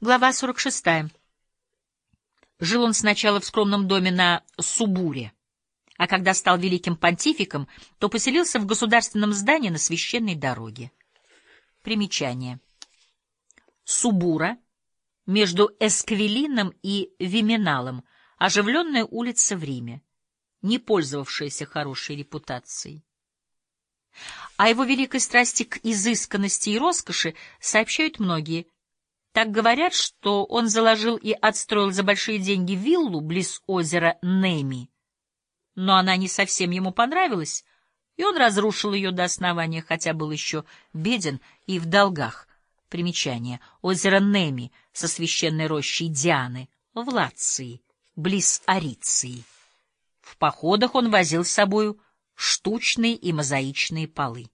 Глава 46. Жил он сначала в скромном доме на Субуре, а когда стал великим понтификом, то поселился в государственном здании на священной дороге. Примечание. Субура между Эсквилином и Виминалом, оживленная улица в Риме, не пользовавшаяся хорошей репутацией. О его великой страсти к изысканности и роскоши сообщают многие – так говорят, что он заложил и отстроил за большие деньги виллу близ озера Неми. Но она не совсем ему понравилась, и он разрушил ее до основания, хотя был еще беден и в долгах. Примечание. Озеро Неми со священной рощей Дианы в Лации, близ Ариции. В походах он возил с собою штучные и мозаичные полы.